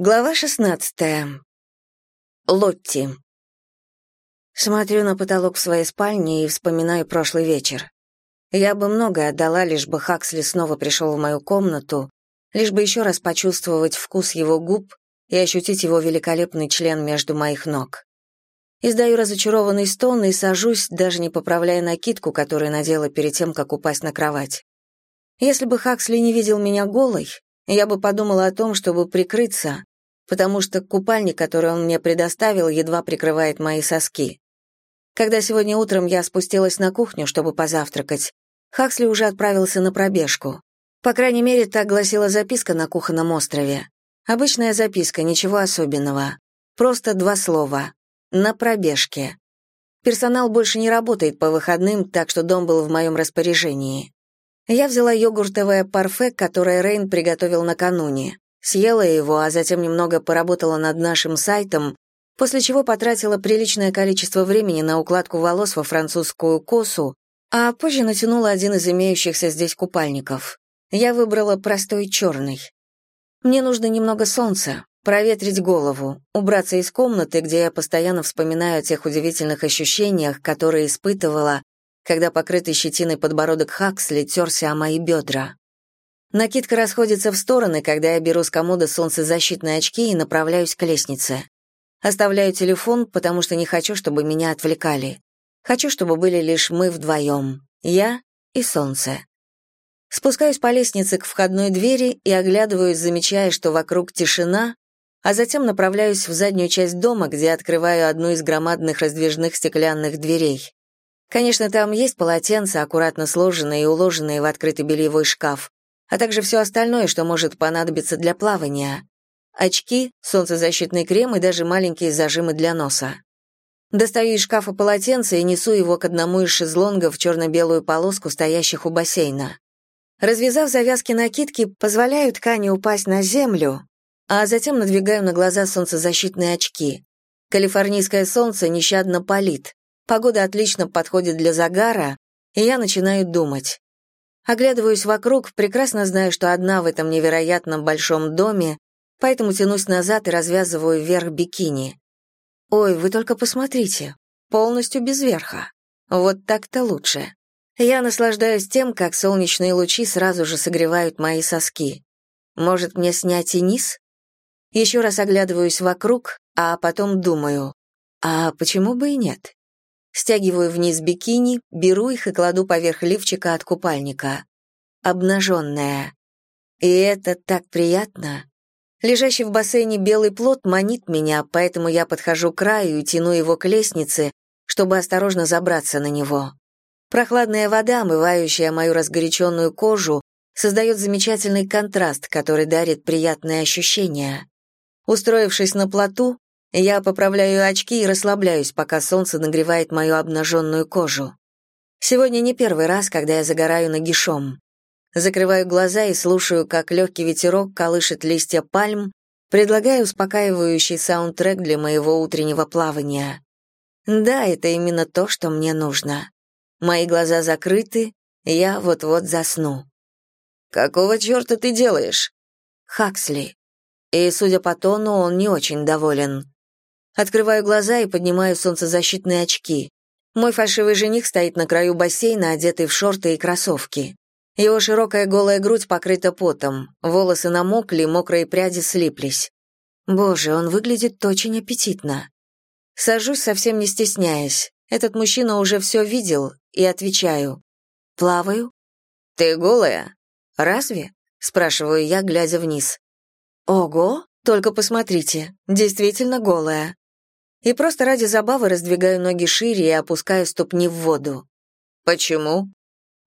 Глава 16. Лотти. Смотрю на потолок в своей спальне и вспоминаю прошлый вечер. Я бы многое отдала, лишь бы Хаксли снова пришел в мою комнату, лишь бы еще раз почувствовать вкус его губ и ощутить его великолепный член между моих ног. Издаю разочарованный стон и сажусь, даже не поправляя накидку, которую надела перед тем, как упасть на кровать. Если бы Хаксли не видел меня голой, я бы подумала о том, чтобы прикрыться, потому что купальник, который он мне предоставил, едва прикрывает мои соски. Когда сегодня утром я спустилась на кухню, чтобы позавтракать, Хаксли уже отправился на пробежку. По крайней мере, так гласила записка на кухонном острове. Обычная записка, ничего особенного. Просто два слова. «На пробежке». Персонал больше не работает по выходным, так что дом был в моем распоряжении. Я взяла йогуртовое парфе, которое Рейн приготовил накануне съела его, а затем немного поработала над нашим сайтом, после чего потратила приличное количество времени на укладку волос во французскую косу, а позже натянула один из имеющихся здесь купальников. Я выбрала простой черный. Мне нужно немного солнца, проветрить голову, убраться из комнаты, где я постоянно вспоминаю о тех удивительных ощущениях, которые испытывала, когда покрытый щетиной подбородок Хаксли терся о мои бедра. Накидка расходится в стороны, когда я беру с комода солнцезащитные очки и направляюсь к лестнице. Оставляю телефон, потому что не хочу, чтобы меня отвлекали. Хочу, чтобы были лишь мы вдвоем, я и солнце. Спускаюсь по лестнице к входной двери и оглядываюсь, замечая, что вокруг тишина, а затем направляюсь в заднюю часть дома, где открываю одну из громадных раздвижных стеклянных дверей. Конечно, там есть полотенца, аккуратно сложенные и уложенные в открытый бельевой шкаф, а также все остальное, что может понадобиться для плавания. Очки, солнцезащитный крем и даже маленькие зажимы для носа. Достаю из шкафа полотенце и несу его к одному из шезлонгов в черно-белую полоску, стоящих у бассейна. Развязав завязки накидки, позволяю ткани упасть на землю, а затем надвигаю на глаза солнцезащитные очки. Калифорнийское солнце нещадно палит. Погода отлично подходит для загара, и я начинаю думать. Оглядываюсь вокруг, прекрасно знаю, что одна в этом невероятном большом доме, поэтому тянусь назад и развязываю вверх бикини. Ой, вы только посмотрите, полностью без верха. Вот так-то лучше. Я наслаждаюсь тем, как солнечные лучи сразу же согревают мои соски. Может, мне снять и низ? Еще раз оглядываюсь вокруг, а потом думаю, а почему бы и нет? Стягиваю вниз бикини, беру их и кладу поверх лифчика от купальника. Обнаженная. И это так приятно. Лежащий в бассейне белый плод манит меня, поэтому я подхожу к краю и тяну его к лестнице, чтобы осторожно забраться на него. Прохладная вода, омывающая мою разгоряченную кожу, создает замечательный контраст, который дарит приятные ощущения. Устроившись на плоту, я поправляю очки и расслабляюсь, пока солнце нагревает мою обнаженную кожу. Сегодня не первый раз, когда я загораю нагишом. Закрываю глаза и слушаю, как легкий ветерок колышет листья пальм, предлагая успокаивающий саундтрек для моего утреннего плавания. Да, это именно то, что мне нужно. Мои глаза закрыты, я вот-вот засну. «Какого черта ты делаешь?» «Хаксли». И, судя по тону, он не очень доволен. Открываю глаза и поднимаю солнцезащитные очки. Мой фальшивый жених стоит на краю бассейна, одетый в шорты и кроссовки. Его широкая голая грудь покрыта потом, волосы намокли, мокрые пряди слиплись. Боже, он выглядит очень аппетитно. Сажусь, совсем не стесняясь. Этот мужчина уже все видел, и отвечаю. «Плаваю». «Ты голая?» «Разве?» — спрашиваю я, глядя вниз. «Ого, только посмотрите, действительно голая и просто ради забавы раздвигаю ноги шире и опускаю ступни в воду. Почему?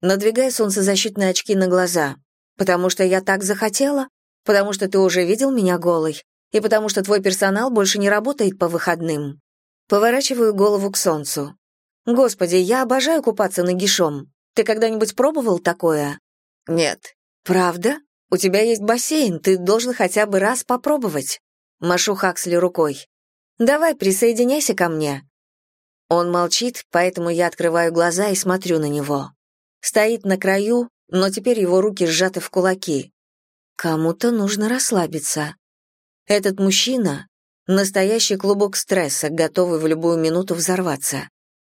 Надвигаю солнцезащитные очки на глаза. Потому что я так захотела, потому что ты уже видел меня голой, и потому что твой персонал больше не работает по выходным. Поворачиваю голову к солнцу. Господи, я обожаю купаться нагишом. Ты когда-нибудь пробовал такое? Нет. Правда? У тебя есть бассейн, ты должен хотя бы раз попробовать. Машу Хаксли рукой. Давай, присоединяйся ко мне». Он молчит, поэтому я открываю глаза и смотрю на него. Стоит на краю, но теперь его руки сжаты в кулаки. Кому-то нужно расслабиться. Этот мужчина — настоящий клубок стресса, готовый в любую минуту взорваться.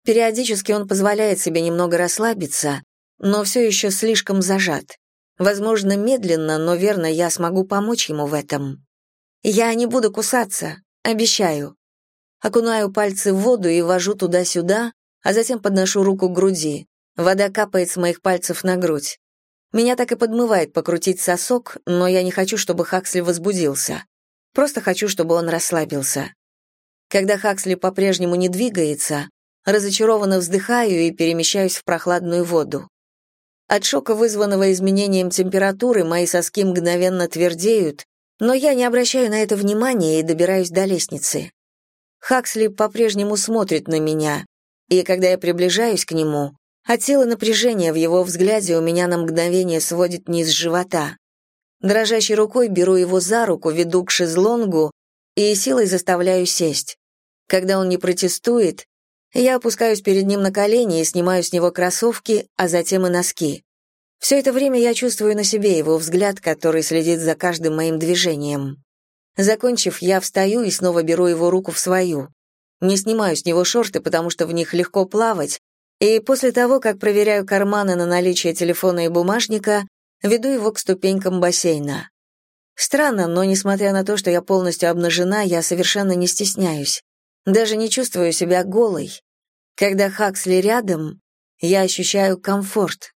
Периодически он позволяет себе немного расслабиться, но все еще слишком зажат. Возможно, медленно, но верно я смогу помочь ему в этом. Я не буду кусаться, обещаю. Окунаю пальцы в воду и вожу туда-сюда, а затем подношу руку к груди. Вода капает с моих пальцев на грудь. Меня так и подмывает покрутить сосок, но я не хочу, чтобы Хаксли возбудился. Просто хочу, чтобы он расслабился. Когда Хаксли по-прежнему не двигается, разочарованно вздыхаю и перемещаюсь в прохладную воду. От шока, вызванного изменением температуры, мои соски мгновенно твердеют, но я не обращаю на это внимания и добираюсь до лестницы. Хаксли по-прежнему смотрит на меня, и когда я приближаюсь к нему, от силы напряжения в его взгляде у меня на мгновение сводит низ живота. Дрожащей рукой беру его за руку, веду к шезлонгу и силой заставляю сесть. Когда он не протестует, я опускаюсь перед ним на колени и снимаю с него кроссовки, а затем и носки. Все это время я чувствую на себе его взгляд, который следит за каждым моим движением. Закончив, я встаю и снова беру его руку в свою. Не снимаю с него шорты, потому что в них легко плавать, и после того, как проверяю карманы на наличие телефона и бумажника, веду его к ступенькам бассейна. Странно, но несмотря на то, что я полностью обнажена, я совершенно не стесняюсь. Даже не чувствую себя голой. Когда Хаксли рядом, я ощущаю комфорт.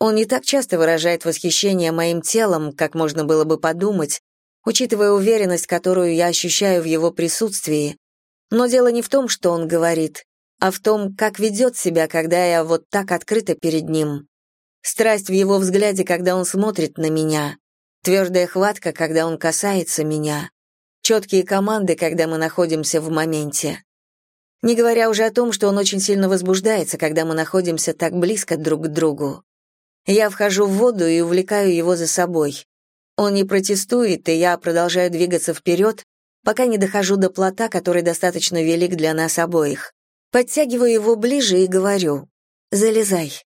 Он не так часто выражает восхищение моим телом, как можно было бы подумать, учитывая уверенность, которую я ощущаю в его присутствии. Но дело не в том, что он говорит, а в том, как ведет себя, когда я вот так открыта перед ним. Страсть в его взгляде, когда он смотрит на меня, твердая хватка, когда он касается меня, четкие команды, когда мы находимся в моменте. Не говоря уже о том, что он очень сильно возбуждается, когда мы находимся так близко друг к другу. Я вхожу в воду и увлекаю его за собой. Он не протестует, и я продолжаю двигаться вперед, пока не дохожу до плота, который достаточно велик для нас обоих. Подтягиваю его ближе и говорю «Залезай».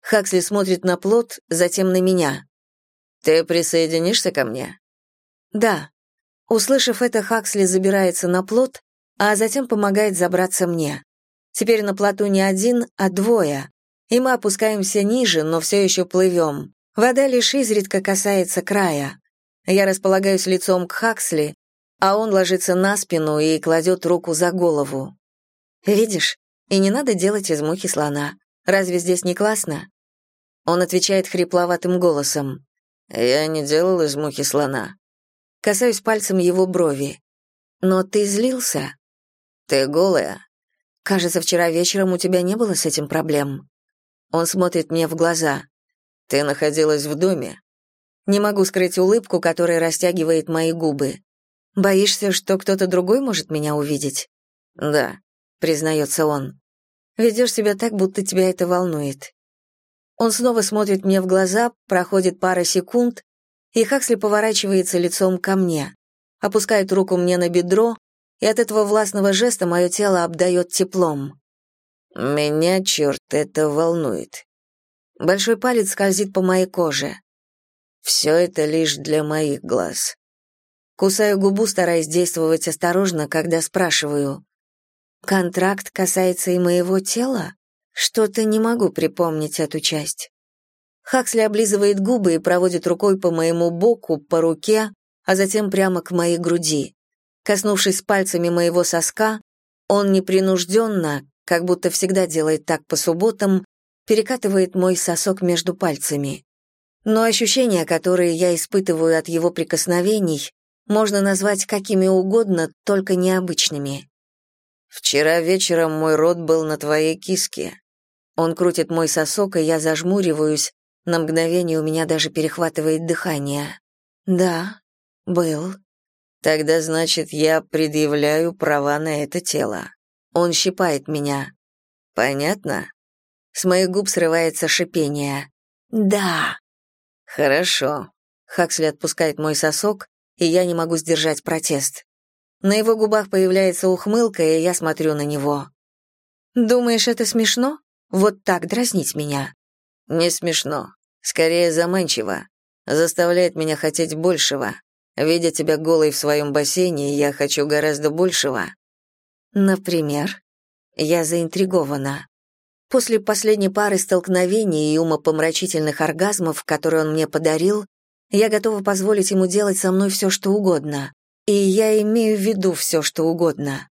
Хаксли смотрит на плот, затем на меня. «Ты присоединишься ко мне?» «Да». Услышав это, Хаксли забирается на плот, а затем помогает забраться мне. Теперь на плоту не один, а двое и мы опускаемся ниже, но все еще плывем. Вода лишь изредка касается края. Я располагаюсь лицом к Хаксли, а он ложится на спину и кладет руку за голову. «Видишь, и не надо делать из мухи слона. Разве здесь не классно?» Он отвечает хрипловатым голосом. «Я не делал из мухи слона». Касаюсь пальцем его брови. «Но ты злился?» «Ты голая?» «Кажется, вчера вечером у тебя не было с этим проблем». Он смотрит мне в глаза. «Ты находилась в доме?» Не могу скрыть улыбку, которая растягивает мои губы. «Боишься, что кто-то другой может меня увидеть?» «Да», — признается он. «Ведешь себя так, будто тебя это волнует». Он снова смотрит мне в глаза, проходит пара секунд, и Хаксли поворачивается лицом ко мне, опускает руку мне на бедро, и от этого властного жеста мое тело обдает теплом. Меня, черт, это волнует. Большой палец скользит по моей коже. Все это лишь для моих глаз. Кусаю губу, стараясь действовать осторожно, когда спрашиваю. «Контракт касается и моего тела? Что-то не могу припомнить эту часть». Хаксли облизывает губы и проводит рукой по моему боку, по руке, а затем прямо к моей груди. Коснувшись пальцами моего соска, он непринужденно, как будто всегда делает так по субботам, перекатывает мой сосок между пальцами. Но ощущения, которые я испытываю от его прикосновений, можно назвать какими угодно, только необычными. «Вчера вечером мой рот был на твоей киске». Он крутит мой сосок, и я зажмуриваюсь, на мгновение у меня даже перехватывает дыхание. «Да, был». «Тогда, значит, я предъявляю права на это тело». Он щипает меня. Понятно? С моих губ срывается шипение. Да. Хорошо. Хаксли отпускает мой сосок, и я не могу сдержать протест. На его губах появляется ухмылка, и я смотрю на него. Думаешь, это смешно? Вот так дразнить меня? Не смешно. Скорее заманчиво. Заставляет меня хотеть большего. Видя тебя голой в своем бассейне, я хочу гораздо большего». «Например?» Я заинтригована. После последней пары столкновений и умопомрачительных оргазмов, которые он мне подарил, я готова позволить ему делать со мной все, что угодно. И я имею в виду все, что угодно.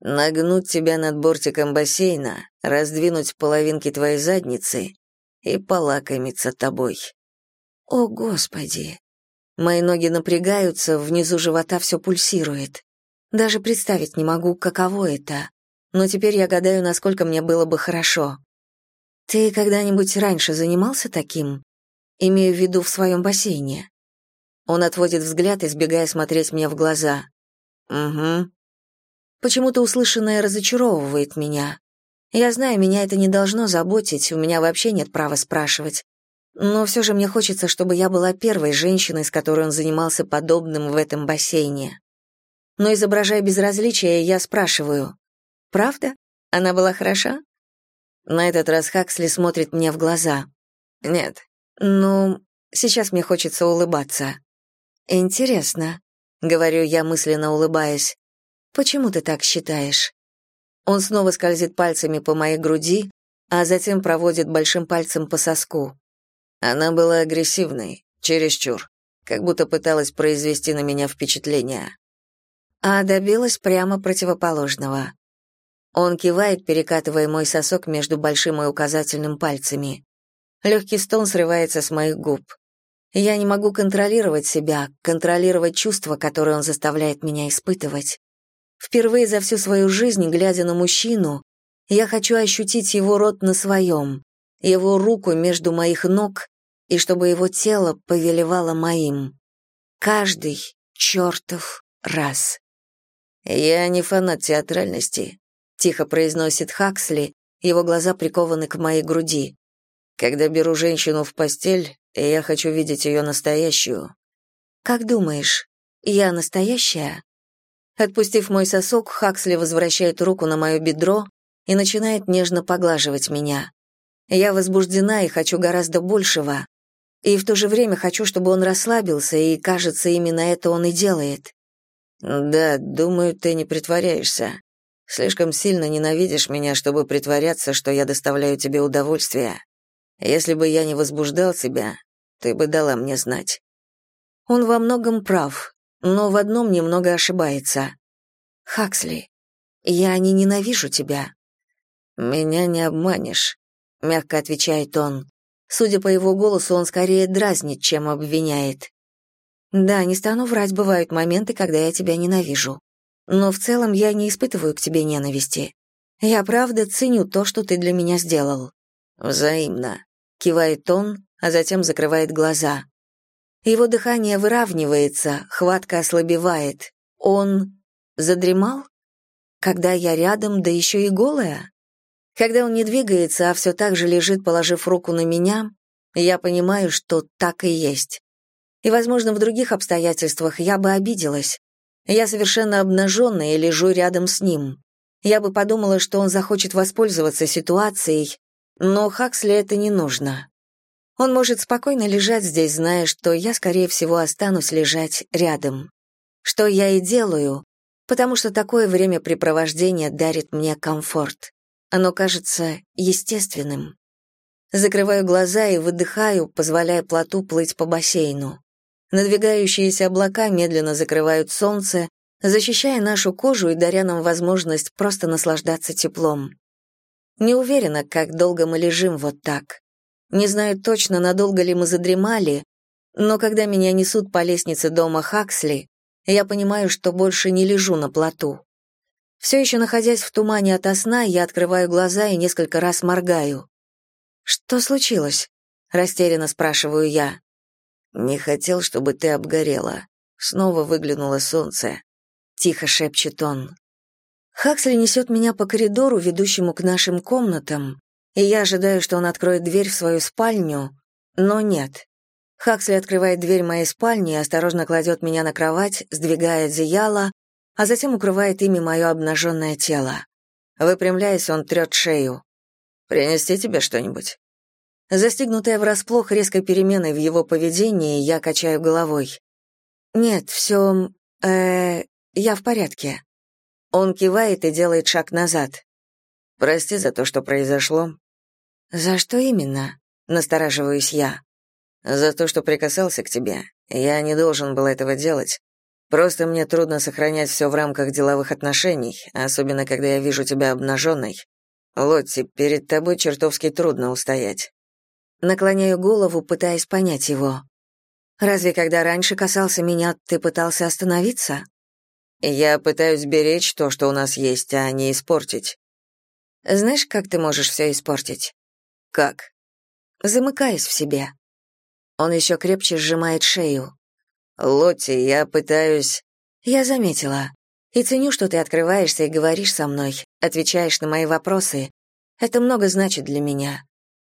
Нагнуть тебя над бортиком бассейна, раздвинуть половинки твоей задницы и полакомиться тобой. О, Господи! Мои ноги напрягаются, внизу живота все пульсирует. Даже представить не могу, каково это но теперь я гадаю, насколько мне было бы хорошо. Ты когда-нибудь раньше занимался таким? Имею в виду в своем бассейне. Он отводит взгляд, избегая смотреть мне в глаза. Угу. Почему-то услышанное разочаровывает меня. Я знаю, меня это не должно заботить, у меня вообще нет права спрашивать. Но все же мне хочется, чтобы я была первой женщиной, с которой он занимался подобным в этом бассейне. Но изображая безразличие, я спрашиваю, Правда? Она была хороша? На этот раз Хаксли смотрит мне в глаза. Нет. Ну, сейчас мне хочется улыбаться. Интересно, говорю я, мысленно улыбаясь. Почему ты так считаешь? Он снова скользит пальцами по моей груди, а затем проводит большим пальцем по соску. Она была агрессивной, чересчур, как будто пыталась произвести на меня впечатление. А добилась прямо противоположного. Он кивает, перекатывая мой сосок между большим и указательным пальцами. Легкий стон срывается с моих губ. Я не могу контролировать себя, контролировать чувства, которые он заставляет меня испытывать. Впервые за всю свою жизнь, глядя на мужчину, я хочу ощутить его рот на своем, его руку между моих ног, и чтобы его тело повелевало моим. Каждый чертов раз. Я не фанат театральности, тихо произносит Хаксли, его глаза прикованы к моей груди. Когда беру женщину в постель, я хочу видеть ее настоящую. Как думаешь, я настоящая? Отпустив мой сосок, Хаксли возвращает руку на мое бедро и начинает нежно поглаживать меня. Я возбуждена и хочу гораздо большего. И в то же время хочу, чтобы он расслабился, и, кажется, именно это он и делает. Да, думаю, ты не притворяешься. Слишком сильно ненавидишь меня, чтобы притворяться, что я доставляю тебе удовольствие. Если бы я не возбуждал тебя, ты бы дала мне знать. Он во многом прав, но в одном немного ошибается. Хаксли, я не ненавижу тебя. Меня не обманешь, мягко отвечает он. Судя по его голосу, он скорее дразнит, чем обвиняет. Да, не стану врать, бывают моменты, когда я тебя ненавижу. Но в целом я не испытываю к тебе ненависти. Я правда ценю то, что ты для меня сделал. Взаимно, кивает он, а затем закрывает глаза. Его дыхание выравнивается, хватка ослабевает. Он задремал? Когда я рядом, да еще и голая? Когда он не двигается, а все так же лежит, положив руку на меня, я понимаю, что так и есть. И, возможно, в других обстоятельствах я бы обиделась. Я совершенно обнаженная и лежу рядом с ним. Я бы подумала, что он захочет воспользоваться ситуацией, но Хаксли это не нужно. Он может спокойно лежать здесь, зная, что я, скорее всего, останусь лежать рядом. Что я и делаю, потому что такое времяпрепровождение дарит мне комфорт. Оно кажется естественным. Закрываю глаза и выдыхаю, позволяя плоту плыть по бассейну. Надвигающиеся облака медленно закрывают солнце, защищая нашу кожу и даря нам возможность просто наслаждаться теплом. Не уверена, как долго мы лежим вот так. Не знаю точно, надолго ли мы задремали, но когда меня несут по лестнице дома Хаксли, я понимаю, что больше не лежу на плоту. Все еще находясь в тумане ото сна, я открываю глаза и несколько раз моргаю. «Что случилось?» — растерянно спрашиваю я. «Не хотел, чтобы ты обгорела. Снова выглянуло солнце». Тихо шепчет он. Хаксли несет меня по коридору, ведущему к нашим комнатам, и я ожидаю, что он откроет дверь в свою спальню, но нет. Хаксли открывает дверь моей спальни и осторожно кладет меня на кровать, сдвигая одеяло, а затем укрывает ими мое обнаженное тело. Выпрямляясь, он трет шею. «Принести тебе что-нибудь?» Застигнутая врасплох резкой переменой в его поведении, я качаю головой. «Нет, все... э я в порядке». Он кивает и делает шаг назад. «Прости за то, что произошло». «За что именно?» — настораживаюсь я. «За то, что прикасался к тебе. Я не должен был этого делать. Просто мне трудно сохранять все в рамках деловых отношений, особенно когда я вижу тебя обнаженной. Лотти, перед тобой чертовски трудно устоять». Наклоняю голову, пытаясь понять его. «Разве когда раньше касался меня, ты пытался остановиться?» «Я пытаюсь беречь то, что у нас есть, а не испортить». «Знаешь, как ты можешь все испортить?» «Как?» «Замыкаясь в себе». Он еще крепче сжимает шею. «Лотти, я пытаюсь...» «Я заметила. И ценю, что ты открываешься и говоришь со мной, отвечаешь на мои вопросы. Это много значит для меня.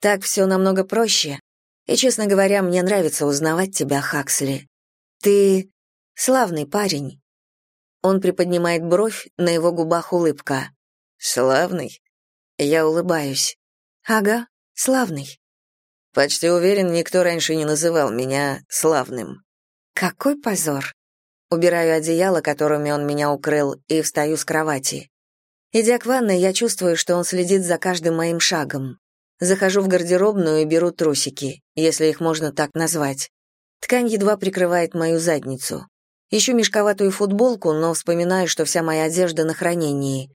Так все намного проще. И, честно говоря, мне нравится узнавать тебя, Хаксли. Ты славный парень». Он приподнимает бровь, на его губах улыбка. «Славный?» Я улыбаюсь. «Ага, славный». Почти уверен, никто раньше не называл меня славным. Какой позор. Убираю одеяло, которыми он меня укрыл, и встаю с кровати. Идя к ванной, я чувствую, что он следит за каждым моим шагом. Захожу в гардеробную и беру трусики, если их можно так назвать. Ткань едва прикрывает мою задницу. Ищу мешковатую футболку, но вспоминаю, что вся моя одежда на хранении.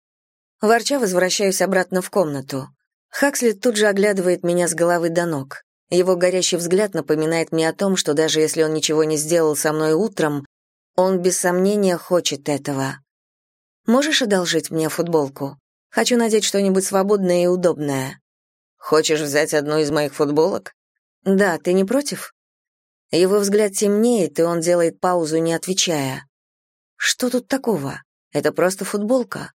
Ворча возвращаюсь обратно в комнату. Хаксли тут же оглядывает меня с головы до ног. Его горящий взгляд напоминает мне о том, что даже если он ничего не сделал со мной утром, он без сомнения хочет этого. Можешь одолжить мне футболку? Хочу надеть что-нибудь свободное и удобное. Хочешь взять одну из моих футболок? Да, ты не против? Его взгляд темнеет, и он делает паузу, не отвечая. Что тут такого? Это просто футболка.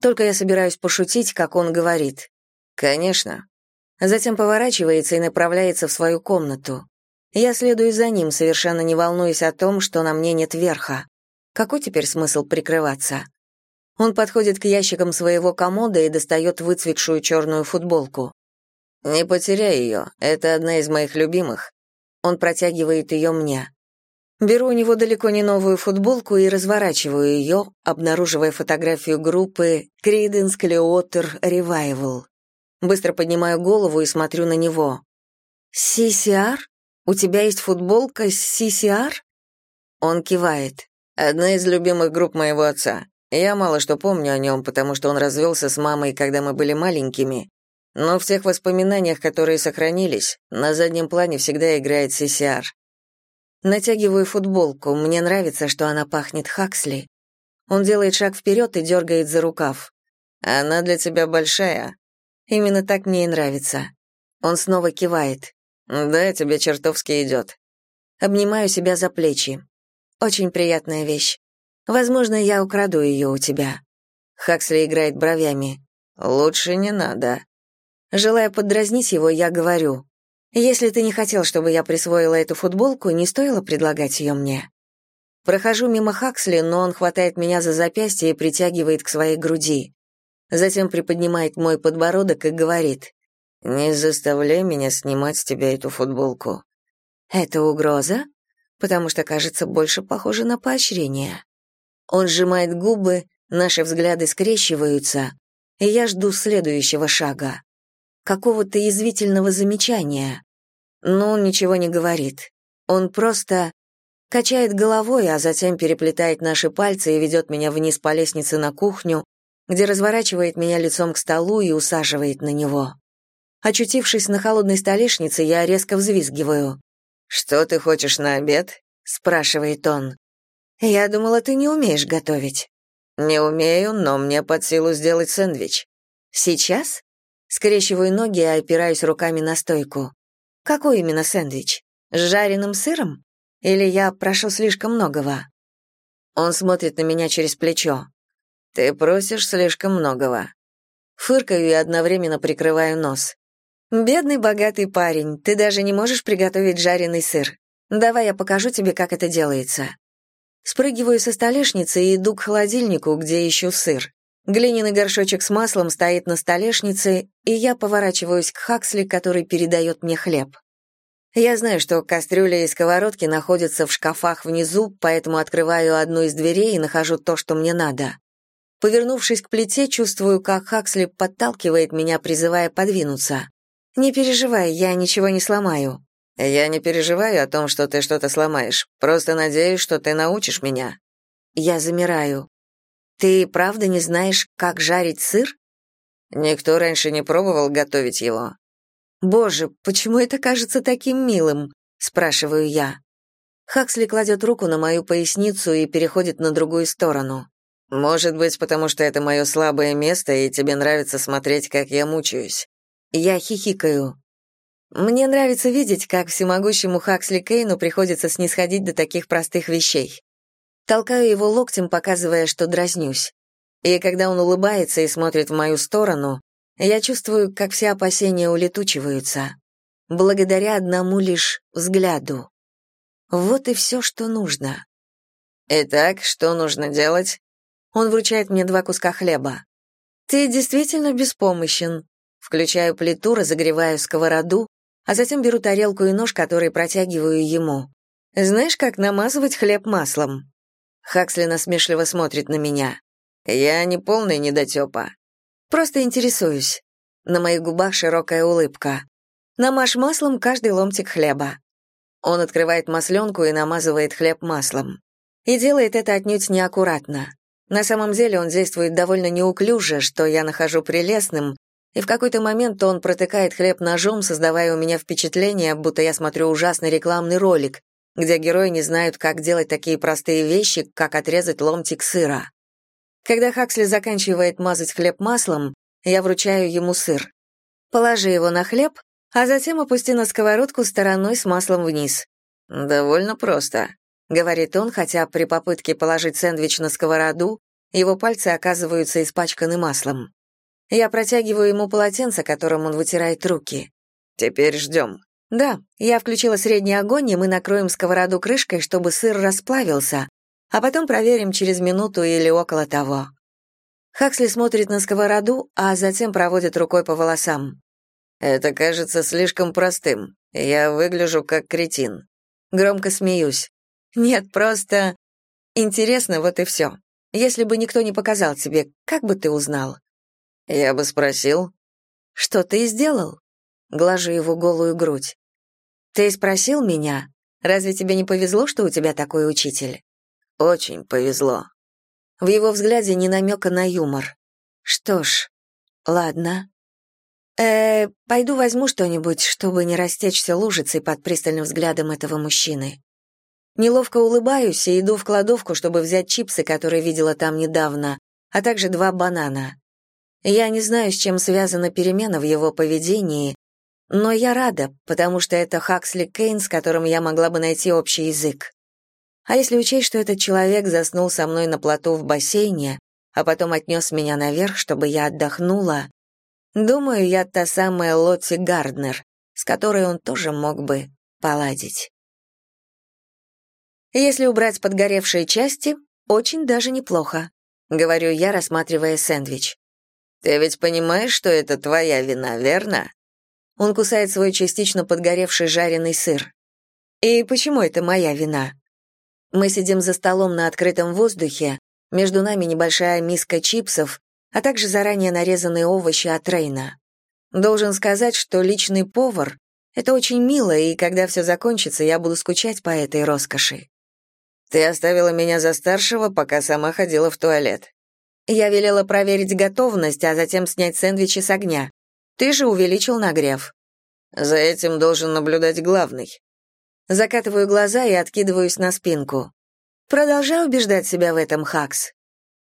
Только я собираюсь пошутить, как он говорит. Конечно. Затем поворачивается и направляется в свою комнату. Я следую за ним, совершенно не волнуясь о том, что на мне нет верха. Какой теперь смысл прикрываться? Он подходит к ящикам своего комода и достает выцветшую черную футболку. «Не потеряй ее, это одна из моих любимых». Он протягивает ее мне. Беру у него далеко не новую футболку и разворачиваю ее, обнаруживая фотографию группы Creedence Clearwater Revival. Быстро поднимаю голову и смотрю на него. «CCR? У тебя есть футболка с CCR?» Он кивает. «Одна из любимых групп моего отца. Я мало что помню о нем, потому что он развелся с мамой, когда мы были маленькими. Но в тех воспоминаниях, которые сохранились, на заднем плане всегда играет CCR. Натягиваю футболку, мне нравится, что она пахнет Хаксли. Он делает шаг вперед и дергает за рукав. «Она для тебя большая», Именно так мне и нравится. Он снова кивает. Да, тебе чертовски идет. Обнимаю себя за плечи. Очень приятная вещь. Возможно, я украду ее у тебя. Хаксли играет бровями. Лучше не надо. Желая подразнить его, я говорю. Если ты не хотел, чтобы я присвоила эту футболку, не стоило предлагать ее мне. Прохожу мимо Хаксли, но он хватает меня за запястье и притягивает к своей груди. Затем приподнимает мой подбородок и говорит, «Не заставляй меня снимать с тебя эту футболку». «Это угроза? Потому что, кажется, больше похоже на поощрение». Он сжимает губы, наши взгляды скрещиваются, и я жду следующего шага. Какого-то язвительного замечания. Он ничего не говорит. Он просто качает головой, а затем переплетает наши пальцы и ведет меня вниз по лестнице на кухню, где разворачивает меня лицом к столу и усаживает на него. Очутившись на холодной столешнице, я резко взвизгиваю. «Что ты хочешь на обед?» — спрашивает он. «Я думала, ты не умеешь готовить». «Не умею, но мне под силу сделать сэндвич». «Сейчас?» Скрещиваю ноги и опираюсь руками на стойку. «Какой именно сэндвич? С жареным сыром? Или я прошу слишком многого?» Он смотрит на меня через плечо. Ты просишь слишком многого. Фыркаю и одновременно прикрываю нос. Бедный богатый парень, ты даже не можешь приготовить жареный сыр. Давай я покажу тебе, как это делается. Спрыгиваю со столешницы и иду к холодильнику, где ищу сыр. Глиняный горшочек с маслом стоит на столешнице, и я поворачиваюсь к Хаксли, который передает мне хлеб. Я знаю, что кастрюля и сковородки находятся в шкафах внизу, поэтому открываю одну из дверей и нахожу то, что мне надо. Повернувшись к плите, чувствую, как Хаксли подталкивает меня, призывая подвинуться. «Не переживай, я ничего не сломаю». «Я не переживаю о том, что ты что-то сломаешь. Просто надеюсь, что ты научишь меня». Я замираю. «Ты правда не знаешь, как жарить сыр?» Никто раньше не пробовал готовить его. «Боже, почему это кажется таким милым?» — спрашиваю я. Хаксли кладет руку на мою поясницу и переходит на другую сторону. «Может быть, потому что это мое слабое место, и тебе нравится смотреть, как я мучаюсь». Я хихикаю. Мне нравится видеть, как всемогущему Хаксли Кейну приходится снисходить до таких простых вещей. Толкаю его локтем, показывая, что дразнюсь. И когда он улыбается и смотрит в мою сторону, я чувствую, как все опасения улетучиваются. Благодаря одному лишь взгляду. Вот и все, что нужно. «Итак, что нужно делать?» Он вручает мне два куска хлеба. «Ты действительно беспомощен». Включаю плиту, разогреваю сковороду, а затем беру тарелку и нож, который протягиваю ему. «Знаешь, как намазывать хлеб маслом?» Хаксли насмешливо смотрит на меня. «Я не полный недотепа. Просто интересуюсь. На моих губах широкая улыбка. Намажь маслом каждый ломтик хлеба. Он открывает масленку и намазывает хлеб маслом. И делает это отнюдь неаккуратно. На самом деле он действует довольно неуклюже, что я нахожу прелестным, и в какой-то момент он протыкает хлеб ножом, создавая у меня впечатление, будто я смотрю ужасный рекламный ролик, где герои не знают, как делать такие простые вещи, как отрезать ломтик сыра. Когда Хаксли заканчивает мазать хлеб маслом, я вручаю ему сыр. Положи его на хлеб, а затем опусти на сковородку стороной с маслом вниз. «Довольно просто», — говорит он, хотя при попытке положить сэндвич на сковороду его пальцы оказываются испачканы маслом. Я протягиваю ему полотенце, которым он вытирает руки. «Теперь ждем». «Да, я включила средний огонь, и мы накроем сковороду крышкой, чтобы сыр расплавился, а потом проверим через минуту или около того. Хаксли смотрит на сковороду, а затем проводит рукой по волосам. «Это кажется слишком простым. Я выгляжу как кретин». Громко смеюсь. «Нет, просто... Интересно, вот и все. Если бы никто не показал тебе, как бы ты узнал?» «Я бы спросил». «Что ты сделал?» Глажу его голую грудь. «Ты спросил меня? Разве тебе не повезло, что у тебя такой учитель?» Очень повезло. В его взгляде не намека на юмор. Что ж, ладно. Э, пойду возьму что-нибудь, чтобы не растечься лужицей под пристальным взглядом этого мужчины. Неловко улыбаюсь и иду в кладовку, чтобы взять чипсы, которые видела там недавно, а также два банана. Я не знаю, с чем связана перемена в его поведении, но я рада, потому что это Хаксли Кейн, с которым я могла бы найти общий язык. А если учесть, что этот человек заснул со мной на плоту в бассейне, а потом отнес меня наверх, чтобы я отдохнула, думаю, я та самая Лотти Гарднер, с которой он тоже мог бы поладить. Если убрать подгоревшие части, очень даже неплохо, говорю я, рассматривая сэндвич. Ты ведь понимаешь, что это твоя вина, верно? Он кусает свой частично подгоревший жареный сыр. И почему это моя вина? Мы сидим за столом на открытом воздухе, между нами небольшая миска чипсов, а также заранее нарезанные овощи от Рейна. Должен сказать, что личный повар — это очень мило, и когда все закончится, я буду скучать по этой роскоши. Ты оставила меня за старшего, пока сама ходила в туалет. Я велела проверить готовность, а затем снять сэндвичи с огня. Ты же увеличил нагрев. За этим должен наблюдать главный. Закатываю глаза и откидываюсь на спинку. Продолжаю убеждать себя в этом, Хакс.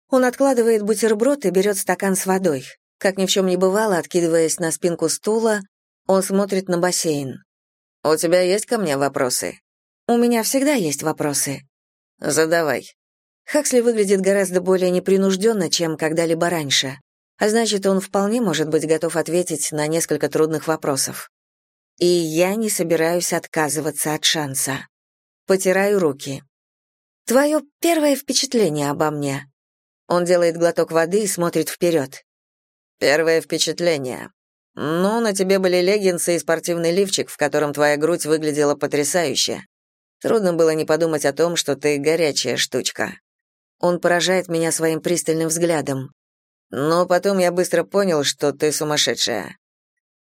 Он откладывает бутерброд и берет стакан с водой. Как ни в чем не бывало, откидываясь на спинку стула, он смотрит на бассейн. «У тебя есть ко мне вопросы?» «У меня всегда есть вопросы». «Задавай». Хаксли выглядит гораздо более непринужденно, чем когда-либо раньше, а значит, он вполне может быть готов ответить на несколько трудных вопросов. И я не собираюсь отказываться от шанса. Потираю руки. Твое первое впечатление обо мне. Он делает глоток воды и смотрит вперед. Первое впечатление. Ну, на тебе были леггинсы и спортивный лифчик, в котором твоя грудь выглядела потрясающе. Трудно было не подумать о том, что ты горячая штучка. Он поражает меня своим пристальным взглядом. Но потом я быстро понял, что ты сумасшедшая.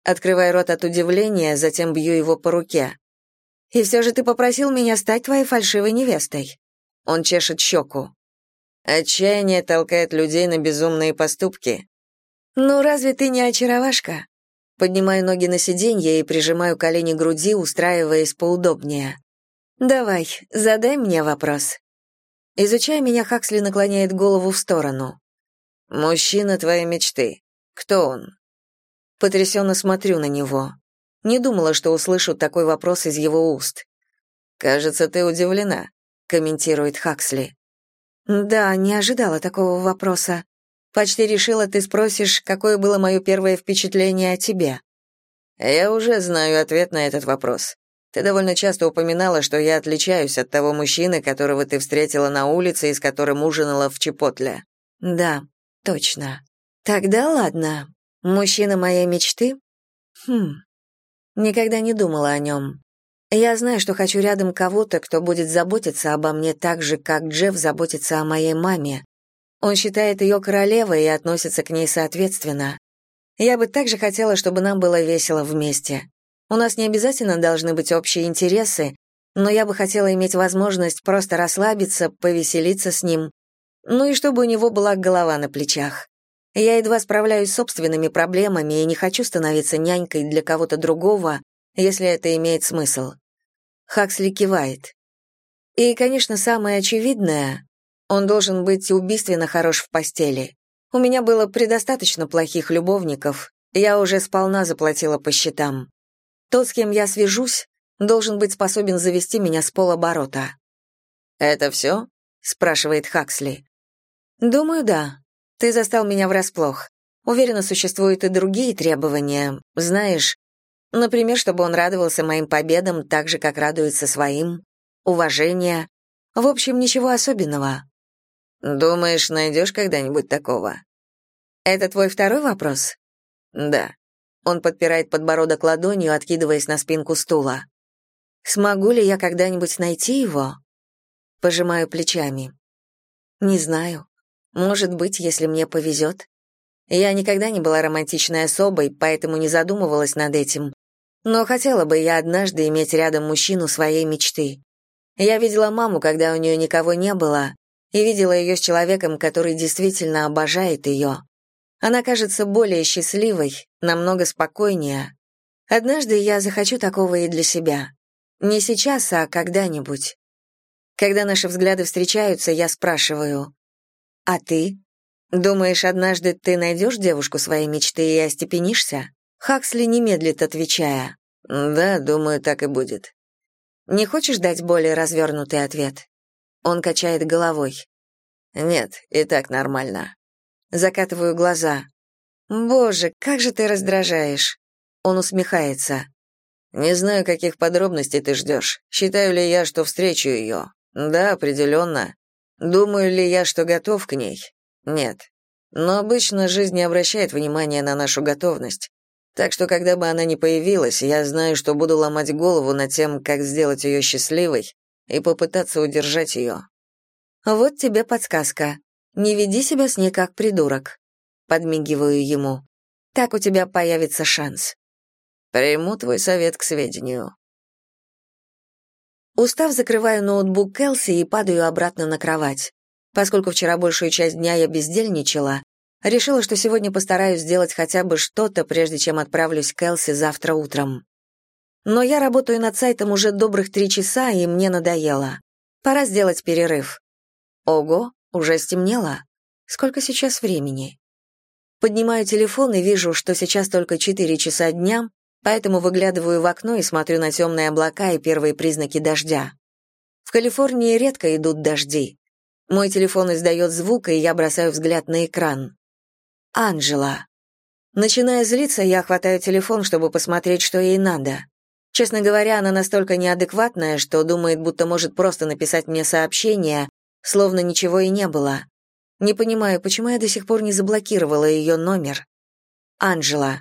Открываю рот от удивления, затем бью его по руке. «И все же ты попросил меня стать твоей фальшивой невестой». Он чешет щеку. Отчаяние толкает людей на безумные поступки. «Ну, разве ты не очаровашка?» Поднимаю ноги на сиденье и прижимаю колени к груди, устраиваясь поудобнее. «Давай, задай мне вопрос». Изучая меня, Хаксли наклоняет голову в сторону. «Мужчина твоей мечты. Кто он?» Потрясенно смотрю на него. Не думала, что услышу такой вопрос из его уст. «Кажется, ты удивлена», — комментирует Хаксли. «Да, не ожидала такого вопроса. Почти решила, ты спросишь, какое было мое первое впечатление о тебе». «Я уже знаю ответ на этот вопрос. Ты довольно часто упоминала, что я отличаюсь от того мужчины, которого ты встретила на улице и с которым ужинала в Чепотле». «Да, точно. Тогда ладно. Мужчина моей мечты? Хм. Никогда не думала о нем. Я знаю, что хочу рядом кого-то, кто будет заботиться обо мне так же, как Джефф заботится о моей маме. Он считает ее королевой и относится к ней соответственно. Я бы также хотела, чтобы нам было весело вместе. У нас не обязательно должны быть общие интересы, но я бы хотела иметь возможность просто расслабиться, повеселиться с ним, ну и чтобы у него была голова на плечах. Я едва справляюсь с собственными проблемами и не хочу становиться нянькой для кого-то другого, если это имеет смысл. Хаксли кивает. И, конечно, самое очевидное, он должен быть убийственно хорош в постели. У меня было предостаточно плохих любовников, я уже сполна заплатила по счетам. Тот, с кем я свяжусь, должен быть способен завести меня с полоборота. «Это все?» — спрашивает Хаксли. «Думаю, да. Ты застал меня врасплох. Уверена, существуют и другие требования. Знаешь, например, чтобы он радовался моим победам так же, как радуется своим. Уважение. В общем, ничего особенного. Думаешь, найдешь когда-нибудь такого? Это твой второй вопрос? Да. Он подпирает подбородок ладонью, откидываясь на спинку стула. Смогу ли я когда-нибудь найти его? Пожимаю плечами. Не знаю. Может быть, если мне повезет. Я никогда не была романтичной особой, поэтому не задумывалась над этим. Но хотела бы я однажды иметь рядом мужчину своей мечты. Я видела маму, когда у нее никого не было, и видела ее с человеком, который действительно обожает ее. Она кажется более счастливой, намного спокойнее. Однажды я захочу такого и для себя. Не сейчас, а когда-нибудь. Когда наши взгляды встречаются, я спрашиваю, а ты? Думаешь, однажды ты найдешь девушку своей мечты и остепенишься? Хаксли не отвечая. Да, думаю, так и будет. Не хочешь дать более развернутый ответ? Он качает головой. Нет, и так нормально. Закатываю глаза. Боже, как же ты раздражаешь. Он усмехается. Не знаю, каких подробностей ты ждешь. Считаю ли я, что встречу ее? Да, определенно. Думаю ли я, что готов к ней? Нет. Но обычно жизнь не обращает внимания на нашу готовность. Так что, когда бы она ни появилась, я знаю, что буду ломать голову над тем, как сделать ее счастливой и попытаться удержать ее. Вот тебе подсказка. Не веди себя с ней как придурок. Подмигиваю ему. Так у тебя появится шанс. Приму твой совет к сведению. Устав, закрываю ноутбук Келси и падаю обратно на кровать. Поскольку вчера большую часть дня я бездельничала, решила, что сегодня постараюсь сделать хотя бы что-то, прежде чем отправлюсь к Келси завтра утром. Но я работаю над сайтом уже добрых три часа, и мне надоело. Пора сделать перерыв. Ого, уже стемнело. Сколько сейчас времени? Поднимаю телефон и вижу, что сейчас только четыре часа дня, поэтому выглядываю в окно и смотрю на темные облака и первые признаки дождя. В Калифорнии редко идут дожди. Мой телефон издает звук, и я бросаю взгляд на экран. Анжела. Начиная злиться, я хватаю телефон, чтобы посмотреть, что ей надо. Честно говоря, она настолько неадекватная, что думает, будто может просто написать мне сообщение, словно ничего и не было. Не понимаю, почему я до сих пор не заблокировала ее номер. Анжела.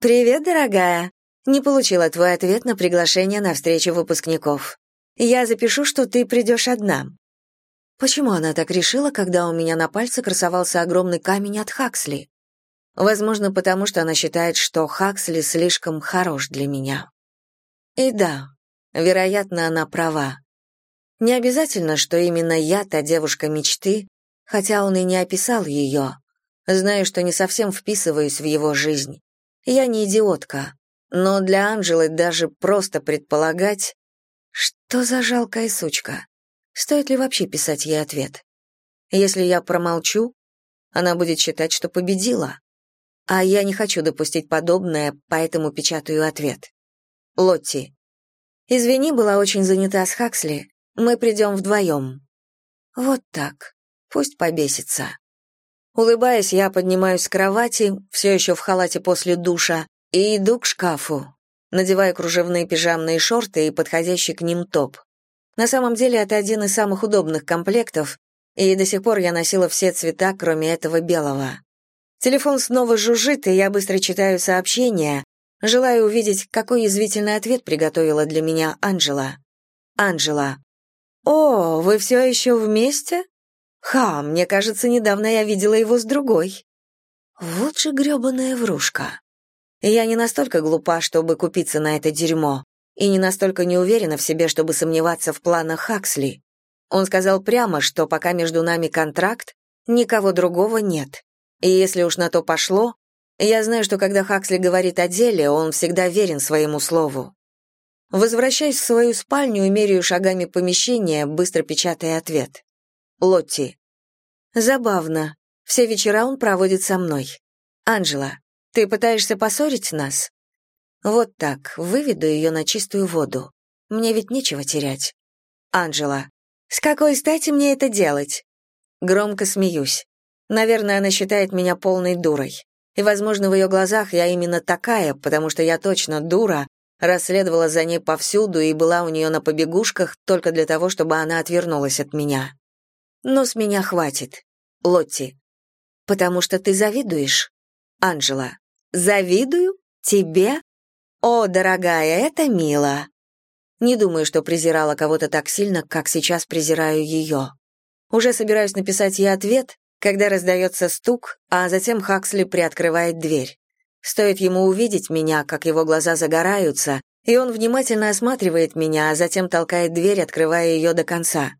«Привет, дорогая. Не получила твой ответ на приглашение на встречу выпускников. Я запишу, что ты придешь одна». Почему она так решила, когда у меня на пальце красовался огромный камень от Хаксли? Возможно, потому что она считает, что Хаксли слишком хорош для меня. И да, вероятно, она права. Не обязательно, что именно я та девушка мечты, хотя он и не описал ее. Знаю, что не совсем вписываюсь в его жизнь. Я не идиотка, но для Анжелы даже просто предполагать... Что за жалкая сучка? Стоит ли вообще писать ей ответ? Если я промолчу, она будет считать, что победила. А я не хочу допустить подобное, поэтому печатаю ответ. Лотти. Извини, была очень занята с Хаксли. Мы придем вдвоем. Вот так. Пусть побесится. Улыбаясь, я поднимаюсь с кровати, все еще в халате после душа, и иду к шкафу. Надеваю кружевные пижамные шорты и подходящий к ним топ. На самом деле это один из самых удобных комплектов, и до сих пор я носила все цвета, кроме этого белого. Телефон снова жужжит, и я быстро читаю сообщение, желаю увидеть, какой язвительный ответ приготовила для меня Анжела. Анжела. «О, вы все еще вместе?» «Ха, мне кажется, недавно я видела его с другой». Вот же грёбаная врушка. Я не настолько глупа, чтобы купиться на это дерьмо, и не настолько не уверена в себе, чтобы сомневаться в планах Хаксли. Он сказал прямо, что пока между нами контракт, никого другого нет. И если уж на то пошло, я знаю, что когда Хаксли говорит о деле, он всегда верен своему слову. Возвращаясь в свою спальню и меряю шагами помещения, быстро печатая ответ. Лотти. Забавно. Все вечера он проводит со мной. Анжела, ты пытаешься поссорить нас? Вот так, выведу ее на чистую воду. Мне ведь нечего терять. Анжела. С какой стати мне это делать? Громко смеюсь. Наверное, она считает меня полной дурой. И, возможно, в ее глазах я именно такая, потому что я точно дура, расследовала за ней повсюду и была у нее на побегушках только для того, чтобы она отвернулась от меня. Но с меня хватит. Лотти. Потому что ты завидуешь? Анжела. Завидую? Тебе? О, дорогая, это мило. Не думаю, что презирала кого-то так сильно, как сейчас презираю ее. Уже собираюсь написать ей ответ, когда раздается стук, а затем Хаксли приоткрывает дверь. Стоит ему увидеть меня, как его глаза загораются, и он внимательно осматривает меня, а затем толкает дверь, открывая ее до конца.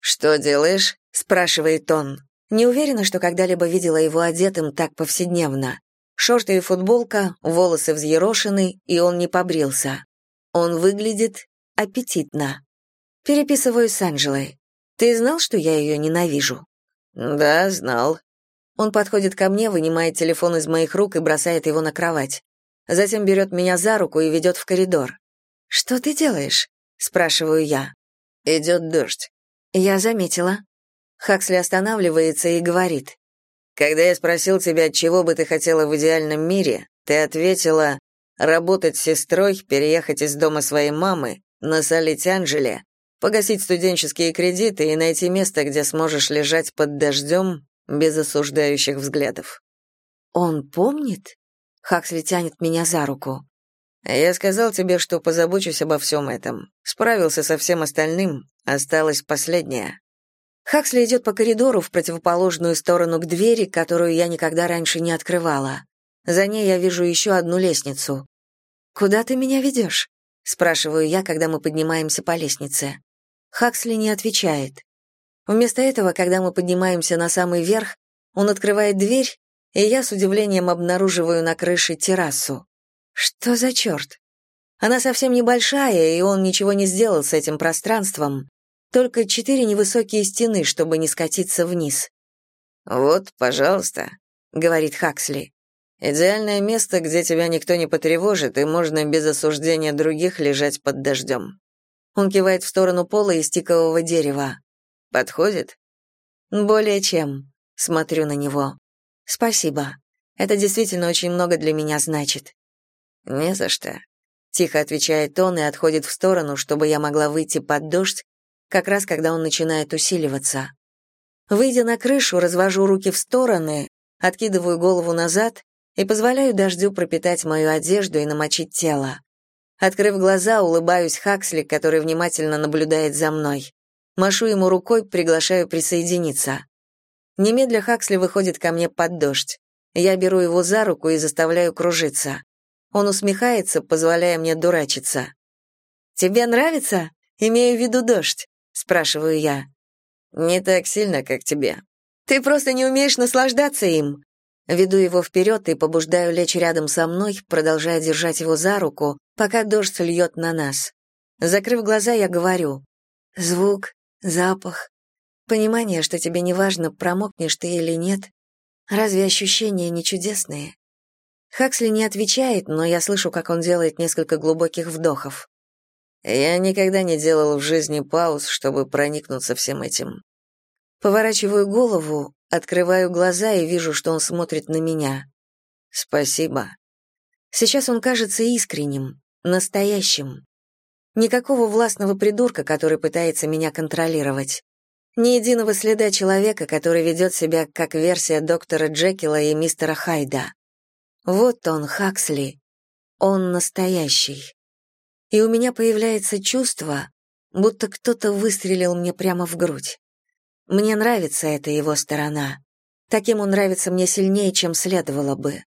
«Что делаешь?» — спрашивает он. Не уверена, что когда-либо видела его одетым так повседневно. Шорты и футболка, волосы взъерошены, и он не побрился. Он выглядит аппетитно. Переписываю с Анжелой. «Ты знал, что я ее ненавижу?» «Да, знал». Он подходит ко мне, вынимает телефон из моих рук и бросает его на кровать. Затем берет меня за руку и ведет в коридор. «Что ты делаешь?» — спрашиваю я. «Идет дождь». Я заметила. Хаксли останавливается и говорит. «Когда я спросил тебя, чего бы ты хотела в идеальном мире, ты ответила, работать сестрой, переехать из дома своей мамы, насолить Анжеле, погасить студенческие кредиты и найти место, где сможешь лежать под дождем без осуждающих взглядов. Он помнит? Хаксли тянет меня за руку. Я сказал тебе, что позабочусь обо всем этом. Справился со всем остальным, осталось последнее. Хаксли идет по коридору в противоположную сторону к двери, которую я никогда раньше не открывала. За ней я вижу еще одну лестницу. «Куда ты меня ведешь?» — спрашиваю я, когда мы поднимаемся по лестнице. Хаксли не отвечает. Вместо этого, когда мы поднимаемся на самый верх, он открывает дверь, и я с удивлением обнаруживаю на крыше террасу. Что за черт? Она совсем небольшая, и он ничего не сделал с этим пространством. Только четыре невысокие стены, чтобы не скатиться вниз. «Вот, пожалуйста», — говорит Хаксли. «Идеальное место, где тебя никто не потревожит, и можно без осуждения других лежать под дождем». Он кивает в сторону пола из тикового дерева. «Подходит?» «Более чем», — смотрю на него. «Спасибо. Это действительно очень много для меня значит». «Не за что», — тихо отвечает он и отходит в сторону, чтобы я могла выйти под дождь, как раз когда он начинает усиливаться. Выйдя на крышу, развожу руки в стороны, откидываю голову назад и позволяю дождю пропитать мою одежду и намочить тело. Открыв глаза, улыбаюсь Хаксли, который внимательно наблюдает за мной. Машу ему рукой, приглашаю присоединиться. Немедля Хаксли выходит ко мне под дождь. Я беру его за руку и заставляю кружиться. Он усмехается, позволяя мне дурачиться. «Тебе нравится? Имею в виду дождь», — спрашиваю я. «Не так сильно, как тебе». «Ты просто не умеешь наслаждаться им». Веду его вперед и побуждаю лечь рядом со мной, продолжая держать его за руку, пока дождь льет на нас. Закрыв глаза, я говорю. Звук, запах, понимание, что тебе не важно, промокнешь ты или нет. Разве ощущения не чудесные? Хаксли не отвечает, но я слышу, как он делает несколько глубоких вдохов. Я никогда не делал в жизни пауз, чтобы проникнуться всем этим. Поворачиваю голову, открываю глаза и вижу, что он смотрит на меня. Спасибо. Сейчас он кажется искренним, настоящим. Никакого властного придурка, который пытается меня контролировать. Ни единого следа человека, который ведет себя как версия доктора Джекила и мистера Хайда. Вот он, Хаксли. Он настоящий и у меня появляется чувство, будто кто-то выстрелил мне прямо в грудь. Мне нравится эта его сторона. Таким он нравится мне сильнее, чем следовало бы.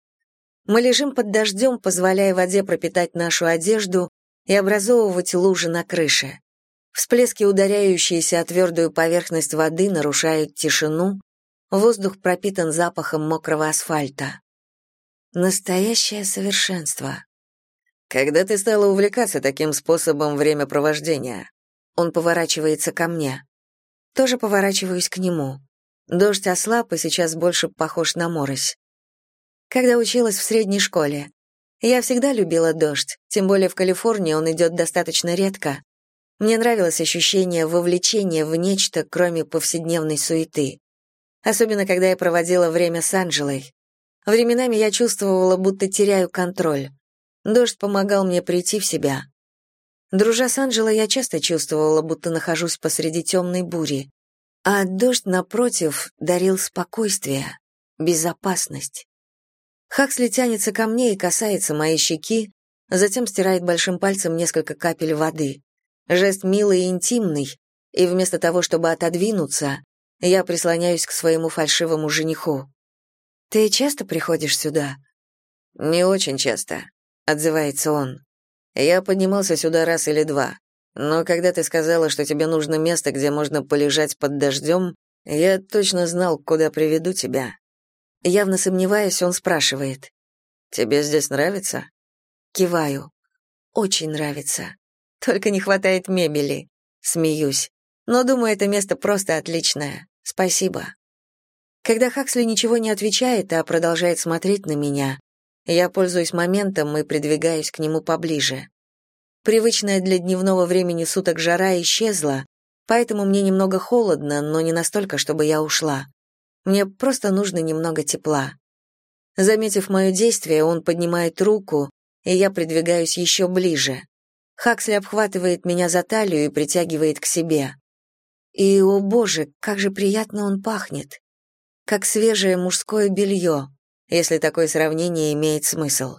Мы лежим под дождем, позволяя воде пропитать нашу одежду и образовывать лужи на крыше. Всплески, ударяющиеся о твердую поверхность воды, нарушают тишину, воздух пропитан запахом мокрого асфальта. Настоящее совершенство. Когда ты стала увлекаться таким способом времяпровождения? Он поворачивается ко мне. Тоже поворачиваюсь к нему. Дождь ослаб и сейчас больше похож на морось. Когда училась в средней школе, я всегда любила дождь, тем более в Калифорнии он идет достаточно редко. Мне нравилось ощущение вовлечения в нечто, кроме повседневной суеты. Особенно, когда я проводила время с Анжелой. Временами я чувствовала, будто теряю контроль. Дождь помогал мне прийти в себя. Дружа с Анджело, я часто чувствовала, будто нахожусь посреди темной бури. А дождь, напротив, дарил спокойствие, безопасность. Хаксли тянется ко мне и касается моей щеки, затем стирает большим пальцем несколько капель воды. Жест милый и интимный, и вместо того, чтобы отодвинуться, я прислоняюсь к своему фальшивому жениху. «Ты часто приходишь сюда?» «Не очень часто отзывается он. Я поднимался сюда раз или два. Но когда ты сказала, что тебе нужно место, где можно полежать под дождем, я точно знал, куда приведу тебя. Явно сомневаясь, он спрашивает: "Тебе здесь нравится?" Киваю. Очень нравится. Только не хватает мебели. Смеюсь. Но думаю, это место просто отличное. Спасибо. Когда Хаксли ничего не отвечает, а продолжает смотреть на меня, я пользуюсь моментом и придвигаюсь к нему поближе. Привычная для дневного времени суток жара исчезла, поэтому мне немного холодно, но не настолько, чтобы я ушла. Мне просто нужно немного тепла. Заметив мое действие, он поднимает руку, и я придвигаюсь еще ближе. Хаксли обхватывает меня за талию и притягивает к себе. И, о боже, как же приятно он пахнет. Как свежее мужское белье если такое сравнение имеет смысл.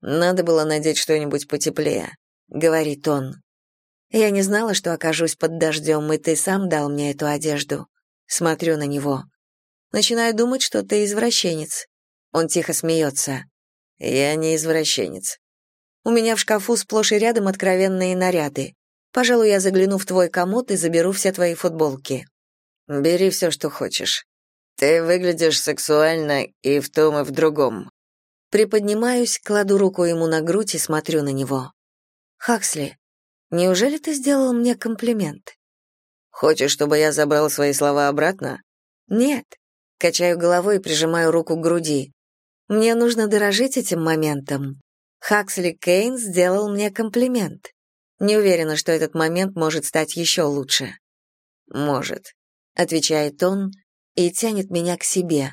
Надо было надеть что-нибудь потеплее, говорит он. Я не знала, что окажусь под дождем, и ты сам дал мне эту одежду. Смотрю на него. Начинаю думать, что ты извращенец. Он тихо смеется. Я не извращенец. У меня в шкафу сплошь и рядом откровенные наряды. Пожалуй, я загляну в твой комод и заберу все твои футболки. Бери все, что хочешь. Ты выглядишь сексуально и в том, и в другом. Приподнимаюсь, кладу руку ему на грудь и смотрю на него. Хаксли, неужели ты сделал мне комплимент? Хочешь, чтобы я забрал свои слова обратно? Нет. Качаю головой и прижимаю руку к груди. Мне нужно дорожить этим моментом. Хаксли Кейн сделал мне комплимент. Не уверена, что этот момент может стать еще лучше. Может, отвечает он, и тянет меня к себе.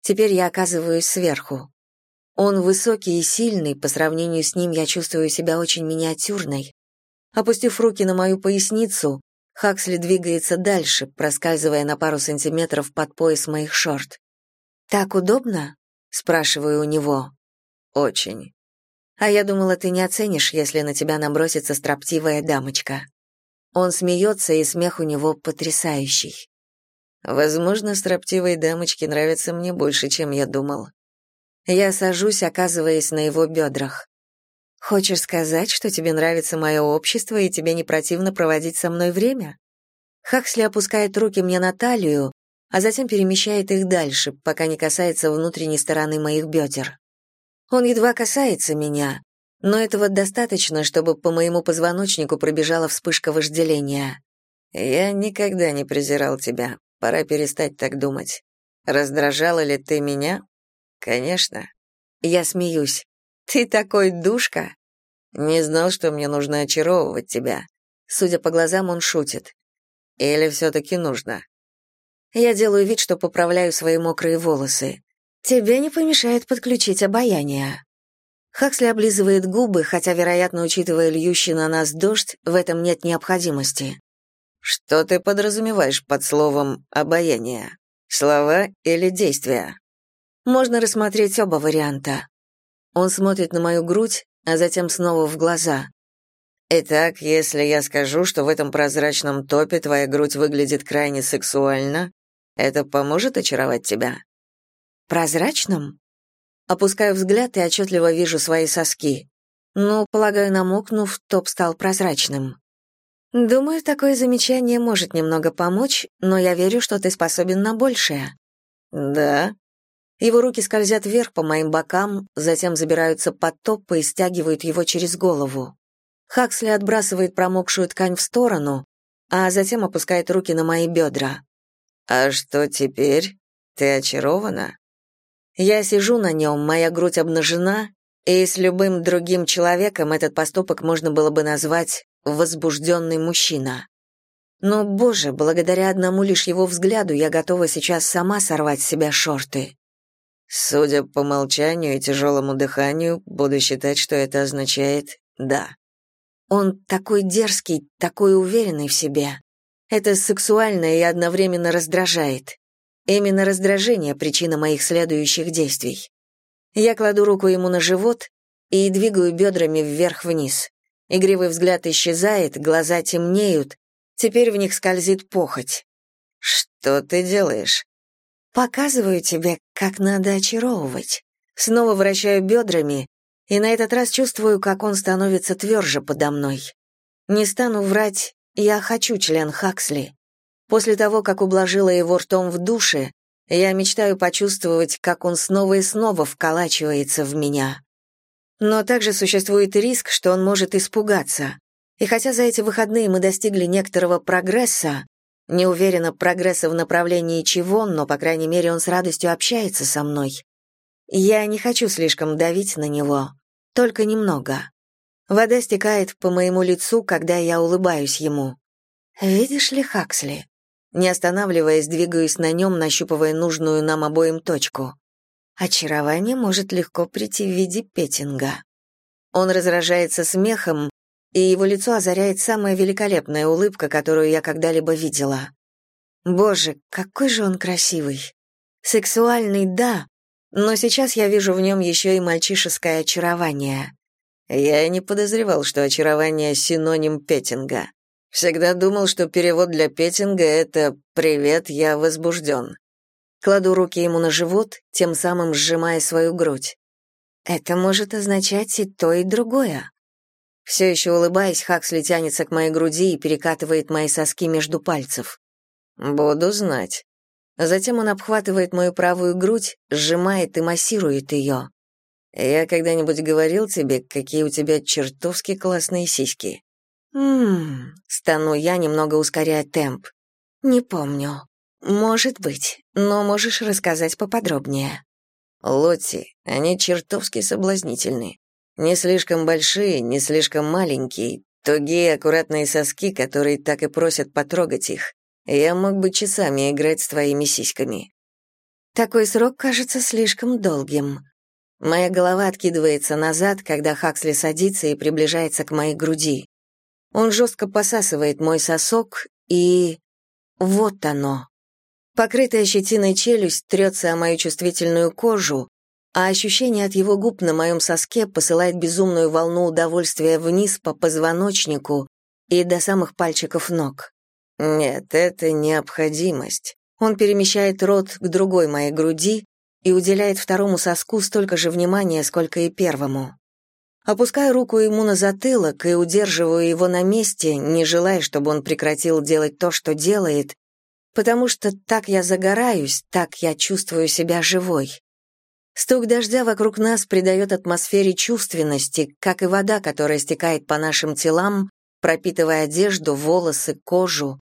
Теперь я оказываюсь сверху. Он высокий и сильный, по сравнению с ним я чувствую себя очень миниатюрной. Опустив руки на мою поясницу, Хаксли двигается дальше, проскальзывая на пару сантиметров под пояс моих шорт. «Так удобно?» спрашиваю у него. Очень. А я думала, ты не оценишь, если на тебя набросится строптивая дамочка. Он смеется, и смех у него потрясающий. Возможно, строптивые дамочки нравятся мне больше, чем я думал. Я сажусь, оказываясь на его бедрах. Хочешь сказать, что тебе нравится мое общество и тебе не противно проводить со мной время? Хаксли опускает руки мне на талию, а затем перемещает их дальше, пока не касается внутренней стороны моих бедер. Он едва касается меня, но этого достаточно, чтобы по моему позвоночнику пробежала вспышка вожделения. Я никогда не презирал тебя. Пора перестать так думать. Раздражала ли ты меня? Конечно. Я смеюсь. Ты такой душка. Не знал, что мне нужно очаровывать тебя. Судя по глазам, он шутит. Или все-таки нужно? Я делаю вид, что поправляю свои мокрые волосы. Тебе не помешает подключить обаяние. Хаксли облизывает губы, хотя, вероятно, учитывая льющий на нас дождь, в этом нет необходимости. Что ты подразумеваешь под словом «обаяние»? Слова или действия? Можно рассмотреть оба варианта. Он смотрит на мою грудь, а затем снова в глаза. Итак, если я скажу, что в этом прозрачном топе твоя грудь выглядит крайне сексуально, это поможет очаровать тебя? Прозрачным? Опускаю взгляд и отчетливо вижу свои соски. Ну, полагаю, намокнув, топ стал прозрачным. Думаю, такое замечание может немного помочь, но я верю, что ты способен на большее. Да. Его руки скользят вверх по моим бокам, затем забираются под топ и стягивают его через голову. Хаксли отбрасывает промокшую ткань в сторону, а затем опускает руки на мои бедра. «А что теперь? Ты очарована?» Я сижу на нем, моя грудь обнажена, и с любым другим человеком этот поступок можно было бы назвать возбужденный мужчина. Но, боже, благодаря одному лишь его взгляду я готова сейчас сама сорвать с себя шорты. Судя по молчанию и тяжелому дыханию, буду считать, что это означает «да». Он такой дерзкий, такой уверенный в себе. Это сексуально и одновременно раздражает. Именно раздражение — причина моих следующих действий. Я кладу руку ему на живот и двигаю бедрами вверх-вниз. Игривый взгляд исчезает, глаза темнеют, теперь в них скользит похоть. «Что ты делаешь?» «Показываю тебе, как надо очаровывать». Снова вращаю бедрами, и на этот раз чувствую, как он становится тверже подо мной. Не стану врать, я хочу член Хаксли. После того, как ублажила его ртом в душе, я мечтаю почувствовать, как он снова и снова вколачивается в меня. Но также существует риск, что он может испугаться. И хотя за эти выходные мы достигли некоторого прогресса, не уверена, прогресса в направлении чего, но, по крайней мере, он с радостью общается со мной. Я не хочу слишком давить на него, только немного. Вода стекает по моему лицу, когда я улыбаюсь ему. «Видишь ли, Хаксли?» Не останавливаясь, двигаюсь на нем, нащупывая нужную нам обоим точку. Очарование может легко прийти в виде петинга. Он разражается смехом, и его лицо озаряет самая великолепная улыбка, которую я когда-либо видела. Боже, какой же он красивый. Сексуальный, да, но сейчас я вижу в нем еще и мальчишеское очарование. Я не подозревал, что очарование — синоним петинга. Всегда думал, что перевод для петинга — это «Привет, я возбужден». Кладу руки ему на живот, тем самым сжимая свою грудь. Это может означать и то, и другое. Все еще улыбаясь, Хаксли тянется к моей груди и перекатывает мои соски между пальцев. «Буду знать». Затем он обхватывает мою правую грудь, сжимает и массирует ее. «Я когда-нибудь говорил тебе, какие у тебя чертовски классные сиськи?» «Ммм...» — стану я, немного ускоряя темп. «Не помню. «Может быть, но можешь рассказать поподробнее». «Лотти, они чертовски соблазнительны. Не слишком большие, не слишком маленькие, тугие аккуратные соски, которые так и просят потрогать их. Я мог бы часами играть с твоими сиськами». Такой срок кажется слишком долгим. Моя голова откидывается назад, когда Хаксли садится и приближается к моей груди. Он жестко посасывает мой сосок, и... Вот оно. Покрытая щетиной челюсть трется о мою чувствительную кожу, а ощущение от его губ на моем соске посылает безумную волну удовольствия вниз по позвоночнику и до самых пальчиков ног. Нет, это необходимость. Он перемещает рот к другой моей груди и уделяет второму соску столько же внимания, сколько и первому. Опускаю руку ему на затылок и удерживаю его на месте, не желая, чтобы он прекратил делать то, что делает, потому что так я загораюсь, так я чувствую себя живой. Стук дождя вокруг нас придает атмосфере чувственности, как и вода, которая стекает по нашим телам, пропитывая одежду, волосы, кожу.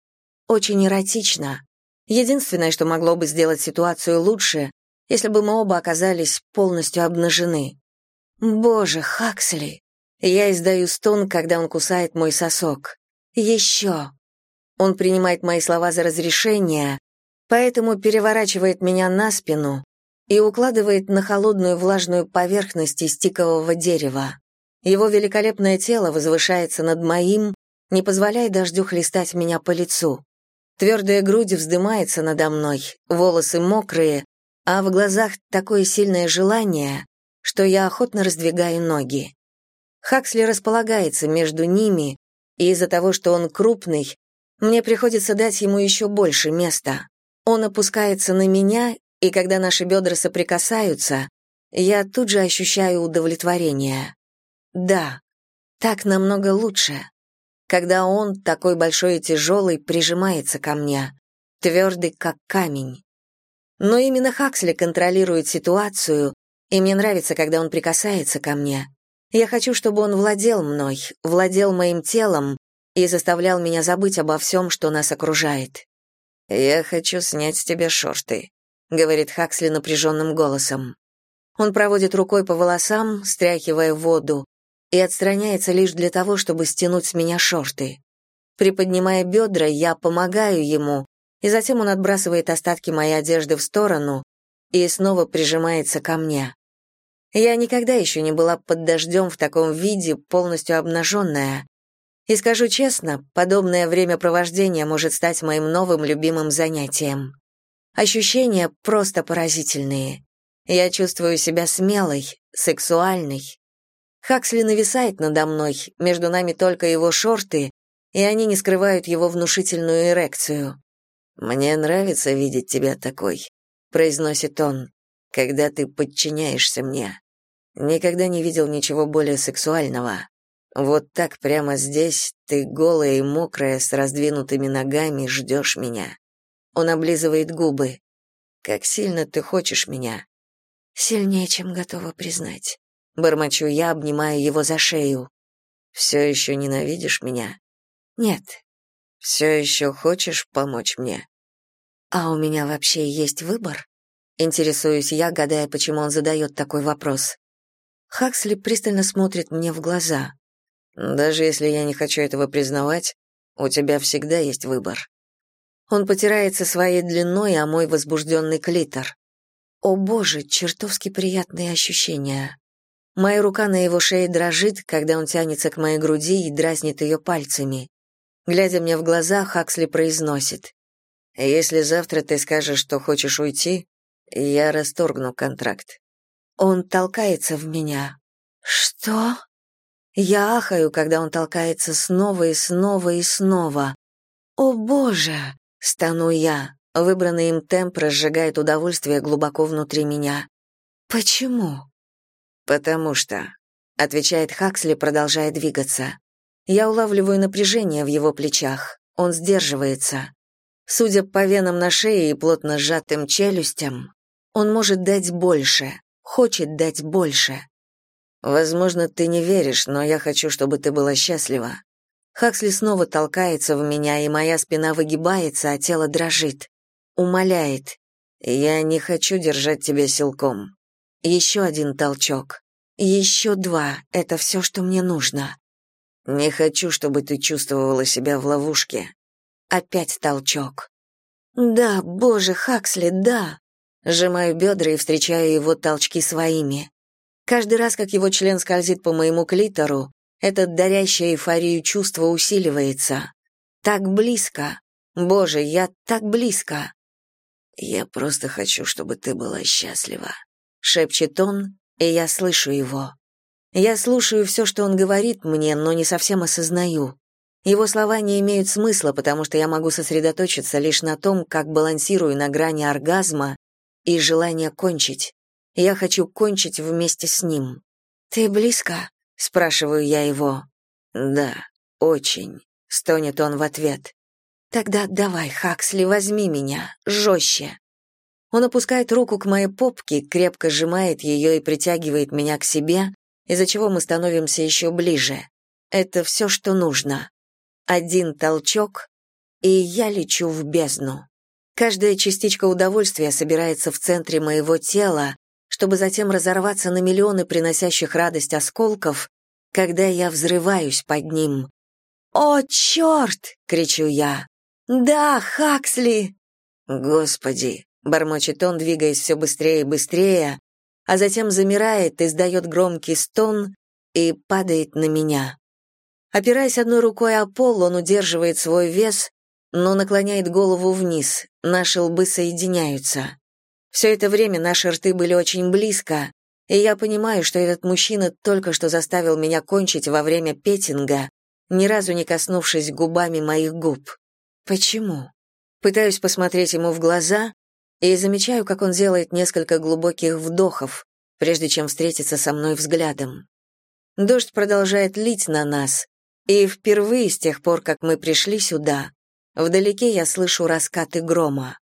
Очень эротично. Единственное, что могло бы сделать ситуацию лучше, если бы мы оба оказались полностью обнажены. Боже, Хаксли! Я издаю стон, когда он кусает мой сосок. Еще. Он принимает мои слова за разрешение, поэтому переворачивает меня на спину и укладывает на холодную влажную поверхность из тикового дерева. Его великолепное тело возвышается над моим, не позволяя дождю хлестать меня по лицу. Твердая грудь вздымается надо мной, волосы мокрые, а в глазах такое сильное желание, что я охотно раздвигаю ноги. Хаксли располагается между ними, и из-за того, что он крупный, мне приходится дать ему еще больше места. Он опускается на меня, и когда наши бедра соприкасаются, я тут же ощущаю удовлетворение. Да, так намного лучше. Когда он, такой большой и тяжелый, прижимается ко мне, твердый, как камень. Но именно Хаксли контролирует ситуацию, и мне нравится, когда он прикасается ко мне. Я хочу, чтобы он владел мной, владел моим телом и заставлял меня забыть обо всем, что нас окружает. «Я хочу снять с тебя шорты», — говорит Хаксли напряженным голосом. Он проводит рукой по волосам, стряхивая воду, и отстраняется лишь для того, чтобы стянуть с меня шорты. Приподнимая бедра, я помогаю ему, и затем он отбрасывает остатки моей одежды в сторону и снова прижимается ко мне. Я никогда еще не была под дождем в таком виде, полностью обнаженная. И скажу честно, подобное времяпровождение может стать моим новым любимым занятием. Ощущения просто поразительные. Я чувствую себя смелой, сексуальной. Хаксли нависает надо мной, между нами только его шорты, и они не скрывают его внушительную эрекцию. «Мне нравится видеть тебя такой», — произносит он когда ты подчиняешься мне. Никогда не видел ничего более сексуального. Вот так прямо здесь ты голая и мокрая с раздвинутыми ногами ждешь меня. Он облизывает губы. Как сильно ты хочешь меня? Сильнее, чем готова признать. Бормочу я, обнимая его за шею. Все еще ненавидишь меня? Нет. Все еще хочешь помочь мне? А у меня вообще есть выбор? Интересуюсь я, гадая, почему он задает такой вопрос. Хаксли пристально смотрит мне в глаза. «Даже если я не хочу этого признавать, у тебя всегда есть выбор». Он потирается своей длиной, а мой возбужденный клитор. О боже, чертовски приятные ощущения. Моя рука на его шее дрожит, когда он тянется к моей груди и дразнит ее пальцами. Глядя мне в глаза, Хаксли произносит. «Если завтра ты скажешь, что хочешь уйти, я расторгну контракт. Он толкается в меня. Что? Я ахаю, когда он толкается снова и снова и снова. О, боже, стану я. Выбранный им темп разжигает удовольствие глубоко внутри меня. Почему? Потому что, отвечает Хаксли, продолжая двигаться. Я улавливаю напряжение в его плечах. Он сдерживается. Судя по венам на шее и плотно сжатым челюстям, он может дать больше, хочет дать больше. Возможно, ты не веришь, но я хочу, чтобы ты была счастлива. Хаксли снова толкается в меня, и моя спина выгибается, а тело дрожит. Умоляет. Я не хочу держать тебя силком. Еще один толчок. Еще два. Это все, что мне нужно. Не хочу, чтобы ты чувствовала себя в ловушке. Опять толчок. Да, боже, Хаксли, да. Сжимаю бедра и встречаю его толчки своими. Каждый раз, как его член скользит по моему клитору, это дарящее эйфорию чувство усиливается. Так близко. Боже, я так близко. Я просто хочу, чтобы ты была счастлива. — шепчет он, и я слышу его. Я слушаю все, что он говорит мне, но не совсем осознаю. Его слова не имеют смысла, потому что я могу сосредоточиться лишь на том, как балансирую на грани оргазма и желания кончить. Я хочу кончить вместе с ним. «Ты близко?» — спрашиваю я его. «Да, очень», — стонет он в ответ. «Тогда давай, Хаксли, возьми меня, жестче». Он опускает руку к моей попке, крепко сжимает ее и притягивает меня к себе, из-за чего мы становимся еще ближе. Это все, что нужно. Один толчок, и я лечу в бездну. Каждая частичка удовольствия собирается в центре моего тела, чтобы затем разорваться на миллионы приносящих радость осколков, когда я взрываюсь под ним. «О, черт!» — кричу я. «Да, Хаксли!» «Господи!» — бормочет он, двигаясь все быстрее и быстрее, а затем замирает, издает громкий стон и падает на меня. Опираясь одной рукой о пол, он удерживает свой вес, но наклоняет голову вниз, наши лбы соединяются. Все это время наши рты были очень близко, и я понимаю, что этот мужчина только что заставил меня кончить во время петинга, ни разу не коснувшись губами моих губ. Почему? Пытаюсь посмотреть ему в глаза, и замечаю, как он делает несколько глубоких вдохов, прежде чем встретиться со мной взглядом. Дождь продолжает лить на нас, и впервые с тех пор, как мы пришли сюда, вдалеке я слышу раскаты грома.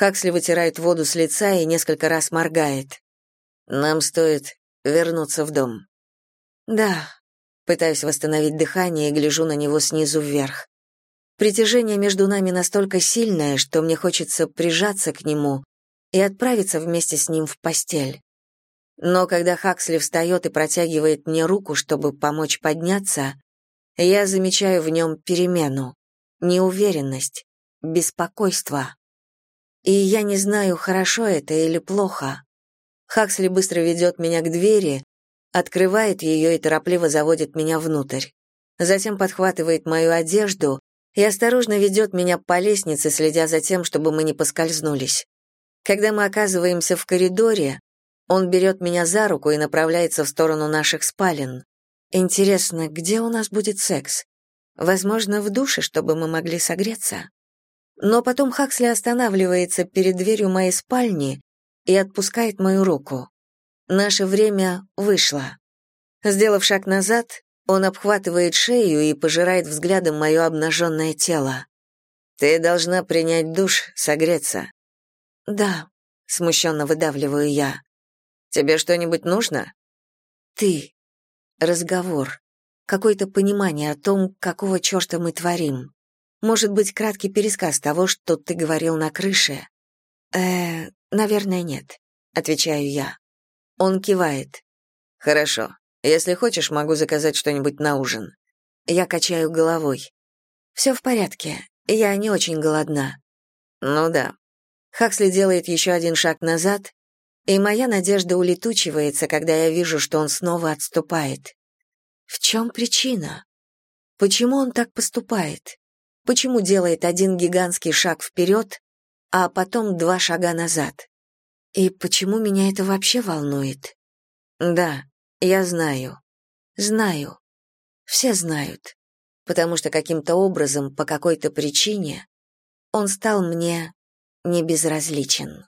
Хаксли вытирает воду с лица и несколько раз моргает. Нам стоит вернуться в дом. Да. Пытаюсь восстановить дыхание и гляжу на него снизу вверх. Притяжение между нами настолько сильное, что мне хочется прижаться к нему и отправиться вместе с ним в постель. Но когда Хаксли встает и протягивает мне руку, чтобы помочь подняться, я замечаю в нем перемену, неуверенность, беспокойство. И я не знаю, хорошо это или плохо. Хаксли быстро ведет меня к двери, открывает ее и торопливо заводит меня внутрь. Затем подхватывает мою одежду и осторожно ведет меня по лестнице, следя за тем, чтобы мы не поскользнулись. Когда мы оказываемся в коридоре, он берет меня за руку и направляется в сторону наших спален. Интересно, где у нас будет секс? Возможно, в душе, чтобы мы могли согреться. Но потом Хаксли останавливается перед дверью моей спальни и отпускает мою руку. Наше время вышло. Сделав шаг назад, он обхватывает шею и пожирает взглядом мое обнаженное тело. «Ты должна принять душ, согреться». «Да», — смущенно выдавливаю я. «Тебе что-нибудь нужно?» «Ты. Разговор. Какое-то понимание о том, какого черта мы творим. Может быть, краткий пересказ того, что ты говорил на крыше?» «Э, наверное, нет», — отвечаю я. Он кивает. «Хорошо. Если хочешь, могу заказать что-нибудь на ужин. Я качаю головой. Все в порядке. Я не очень голодна. Ну да. Хаксли делает еще один шаг назад, и моя надежда улетучивается, когда я вижу, что он снова отступает. В чем причина? Почему он так поступает? Почему делает один гигантский шаг вперед, а потом два шага назад? И почему меня это вообще волнует? Да, я знаю. Знаю. Все знают. Потому что каким-то образом, по какой-то причине, он стал мне небезразличен.